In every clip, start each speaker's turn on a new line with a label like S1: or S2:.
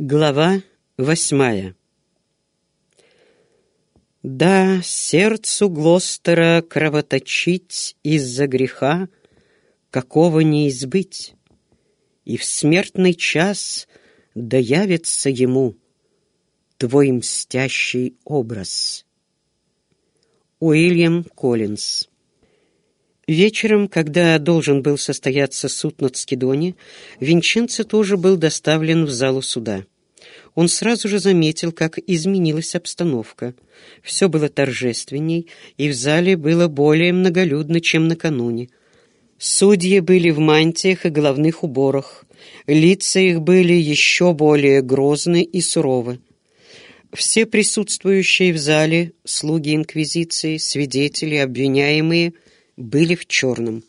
S1: Глава восьмая. Да, сердцу Глостера кровоточить из-за греха, какого не избыть, и в смертный час доявится ему твой мстящий образ. Уильям Коллинз Вечером, когда должен был состояться суд над Скидони, Винченцо тоже был доставлен в залу суда. Он сразу же заметил, как изменилась обстановка. Все было торжественней, и в зале было более многолюдно, чем накануне. Судьи были в мантиях и головных уборах. Лица их были еще более грозны и суровы. Все присутствующие в зале, слуги Инквизиции, свидетели, обвиняемые — были в черном.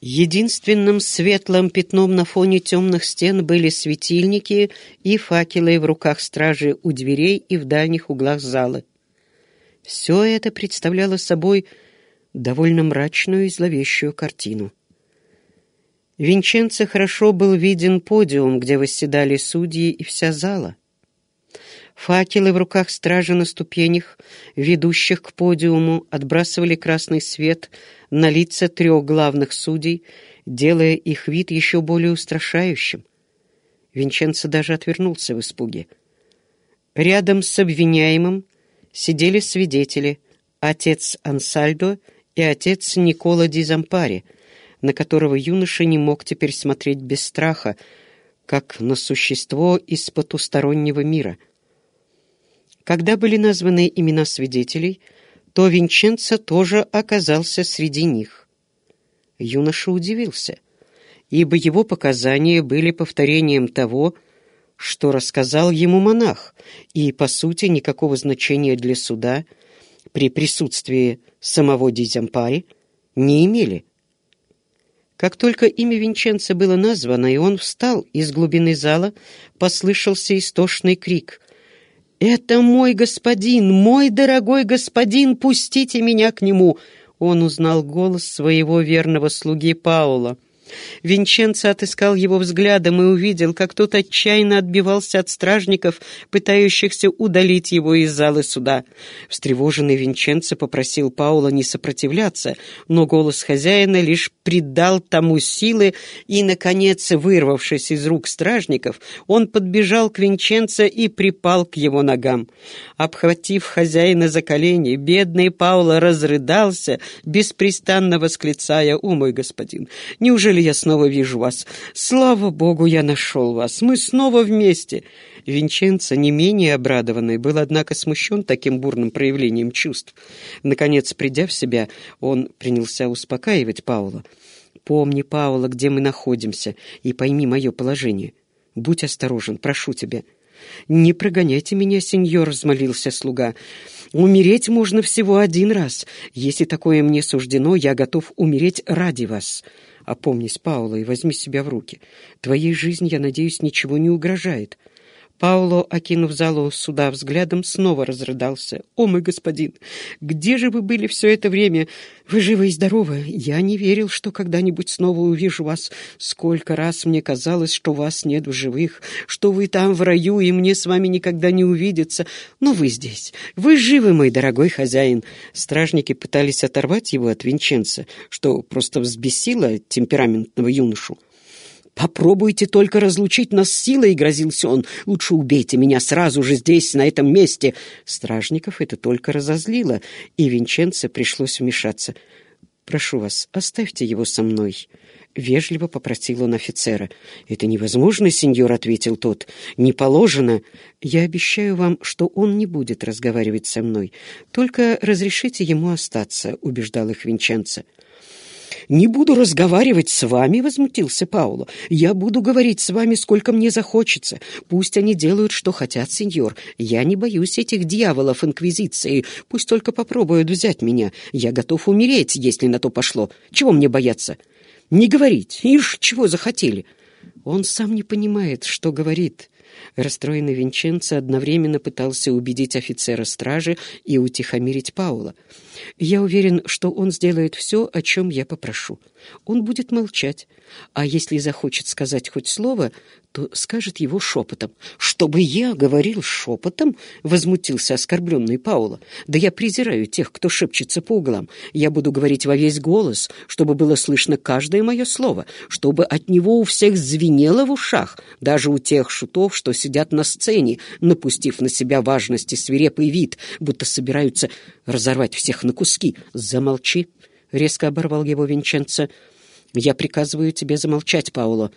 S1: Единственным светлым пятном на фоне темных стен были светильники и факелы в руках стражи у дверей и в дальних углах зала. Все это представляло собой довольно мрачную и зловещую картину. Винченце хорошо был виден подиум, где восседали судьи и вся зала. Факелы в руках стражи на ступенях, ведущих к подиуму, отбрасывали красный свет на лица трех главных судей, делая их вид еще более устрашающим. Винченцо даже отвернулся в испуге. Рядом с обвиняемым сидели свидетели, отец Ансальдо и отец Никола Ди Зампари, на которого юноша не мог теперь смотреть без страха, как на существо из потустороннего мира — когда были названы имена свидетелей, то Винченцо тоже оказался среди них. Юноша удивился, ибо его показания были повторением того, что рассказал ему монах, и, по сути, никакого значения для суда при присутствии самого Дизямпари не имели. Как только имя Винченца было названо, и он встал, из глубины зала послышался истошный крик — «Это мой господин, мой дорогой господин, пустите меня к нему!» Он узнал голос своего верного слуги Паула. Винченцо отыскал его взглядом и увидел, как тот отчаянно отбивался от стражников, пытающихся удалить его из залы суда. Встревоженный Винченцо попросил Паула не сопротивляться, но голос хозяина лишь придал тому силы, и, наконец, вырвавшись из рук стражников, он подбежал к Винченцо и припал к его ногам. Обхватив хозяина за колени, бедный Паула разрыдался, беспрестанно восклицая «О, мой господин! Неужели я снова вижу вас. Слава Богу, я нашел вас. Мы снова вместе». Винченцо, не менее обрадованный, был, однако, смущен таким бурным проявлением чувств. Наконец, придя в себя, он принялся успокаивать Паула. «Помни, Паула, где мы находимся, и пойми мое положение. Будь осторожен, прошу тебя». «Не прогоняйте меня, сеньор», — взмолился слуга. «Умереть можно всего один раз. Если такое мне суждено, я готов умереть ради вас». Опомнись, Паула, и возьми себя в руки. Твоей жизни, я надеюсь, ничего не угрожает. Пауло, окинув залу суда взглядом, снова разрыдался. «О, мой господин, где же вы были все это время? Вы живы и здоровы. Я не верил, что когда-нибудь снова увижу вас. Сколько раз мне казалось, что вас нет в живых, что вы там в раю, и мне с вами никогда не увидеться. Но вы здесь. Вы живы, мой дорогой хозяин». Стражники пытались оторвать его от Винченца, что просто взбесило темпераментного юношу. «Попробуйте только разлучить нас силой», — грозился он. «Лучше убейте меня сразу же здесь, на этом месте». Стражников это только разозлило, и Винченце пришлось вмешаться. «Прошу вас, оставьте его со мной». Вежливо попросил он офицера. «Это невозможно, сеньор», — ответил тот. «Не положено. Я обещаю вам, что он не будет разговаривать со мной. Только разрешите ему остаться», — убеждал их Винченцо. «Не буду разговаривать с вами», — возмутился Пауло. «Я буду говорить с вами, сколько мне захочется. Пусть они делают, что хотят, сеньор. Я не боюсь этих дьяволов Инквизиции. Пусть только попробуют взять меня. Я готов умереть, если на то пошло. Чего мне бояться? Не говорить. Ишь, чего захотели?» Он сам не понимает, что говорит. Расстроенный Винченцо одновременно пытался убедить офицера стражи и утихомирить Паула. «Я уверен, что он сделает все, о чем я попрошу. Он будет молчать. а если захочет сказать хоть слово, то скажет его шепотом. «Чтобы я говорил шепотом?» — возмутился оскорбленный Паула. «Да я презираю тех, кто шепчется по углам. Я буду говорить во весь голос, чтобы было слышно каждое мое слово, чтобы от него у всех звенело в ушах, даже у тех шутов, что сидят на сцене, напустив на себя важность и свирепый вид, будто собираются разорвать всех на куски. Замолчи!» — резко оборвал его Винченцо. «Я приказываю тебе замолчать, Пауло».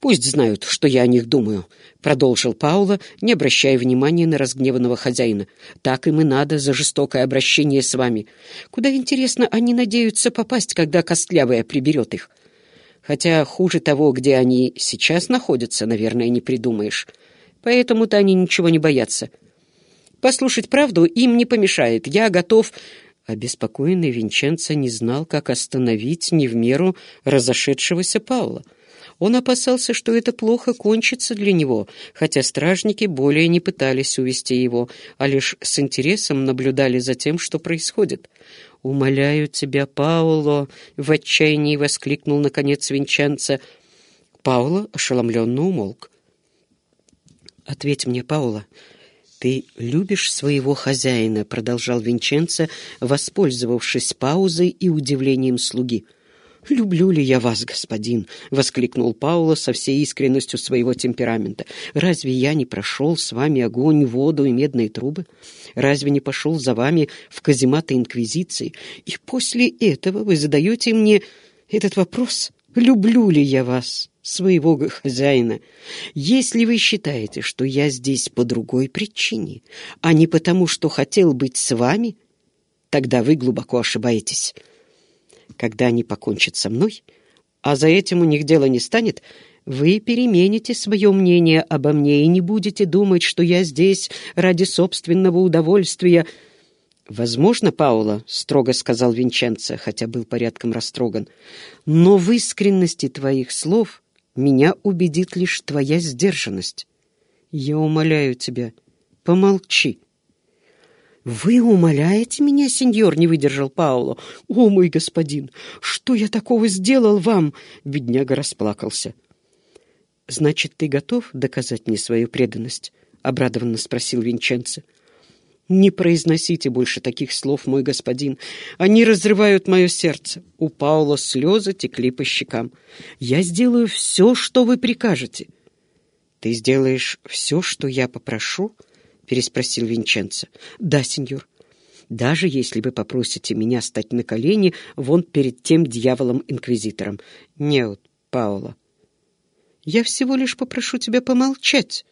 S1: «Пусть знают, что я о них думаю», — продолжил Паула, не обращая внимания на разгневанного хозяина. «Так им и надо за жестокое обращение с вами. Куда, интересно, они надеются попасть, когда Костлявая приберет их? Хотя хуже того, где они сейчас находятся, наверное, не придумаешь. Поэтому-то они ничего не боятся. Послушать правду им не помешает. Я готов...» Обеспокоенный Винченцо не знал, как остановить не в меру разошедшегося Паула. Он опасался, что это плохо кончится для него, хотя стражники более не пытались увести его, а лишь с интересом наблюдали за тем, что происходит. «Умоляю тебя, Пауло!» — в отчаянии воскликнул, наконец, Винченцо. Пауло ошеломленно умолк. «Ответь мне, Паула, ты любишь своего хозяина?» — продолжал Винченцо, воспользовавшись паузой и удивлением слуги. — «Люблю ли я вас, господин?» — воскликнул Паула со всей искренностью своего темперамента. «Разве я не прошел с вами огонь, воду и медные трубы? Разве не пошел за вами в казематы Инквизиции? И после этого вы задаете мне этот вопрос? Люблю ли я вас, своего хозяина? Если вы считаете, что я здесь по другой причине, а не потому, что хотел быть с вами, тогда вы глубоко ошибаетесь». Когда они покончат со мной, а за этим у них дело не станет, вы перемените свое мнение обо мне и не будете думать, что я здесь ради собственного удовольствия. «Возможно, Паула», — строго сказал Винченцо, хотя был порядком растроган, «но в искренности твоих слов меня убедит лишь твоя сдержанность. Я умоляю тебя, помолчи». «Вы умоляете меня, сеньор?» — не выдержал Пауло. «О, мой господин, что я такого сделал вам?» Бедняга расплакался. «Значит, ты готов доказать мне свою преданность?» — обрадованно спросил Винченцо. «Не произносите больше таких слов, мой господин. Они разрывают мое сердце». У Паула слезы текли по щекам. «Я сделаю все, что вы прикажете». «Ты сделаешь все, что я попрошу?» Переспросил Винченцо. «Да, сеньор. Даже если вы попросите меня стать на колени вон перед тем дьяволом-инквизитором. Нет, Паула. Я всего лишь попрошу тебя помолчать,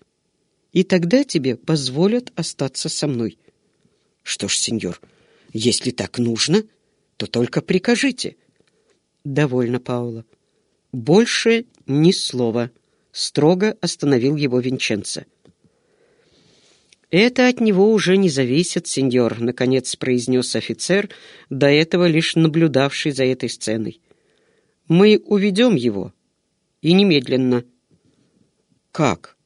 S1: и тогда тебе позволят остаться со мной». «Что ж, сеньор, если так нужно, то только прикажите». «Довольно, Паула. Больше ни слова», — строго остановил его Винченцо. «Это от него уже не зависит, сеньор», — наконец произнес офицер, до этого лишь наблюдавший за этой сценой. «Мы уведем его. И немедленно». «Как?»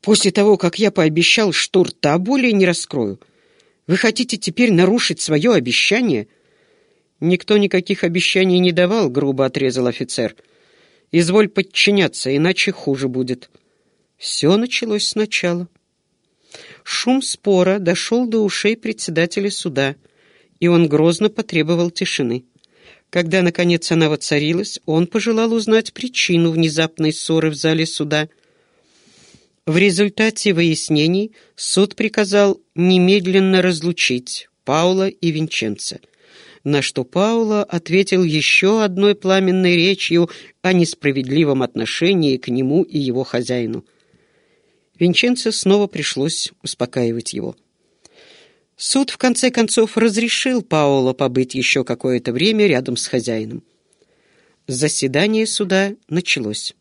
S1: «После того, как я пообещал, что рта более не раскрою, вы хотите теперь нарушить свое обещание?» «Никто никаких обещаний не давал», — грубо отрезал офицер. «Изволь подчиняться, иначе хуже будет». Все началось сначала. Шум спора дошел до ушей председателя суда, и он грозно потребовал тишины. Когда, наконец, она воцарилась, он пожелал узнать причину внезапной ссоры в зале суда. В результате выяснений суд приказал немедленно разлучить Паула и Винченца, на что Паула ответил еще одной пламенной речью о несправедливом отношении к нему и его хозяину. Винченцо снова пришлось успокаивать его. Суд, в конце концов, разрешил Паоло побыть еще какое-то время рядом с хозяином. Заседание суда началось.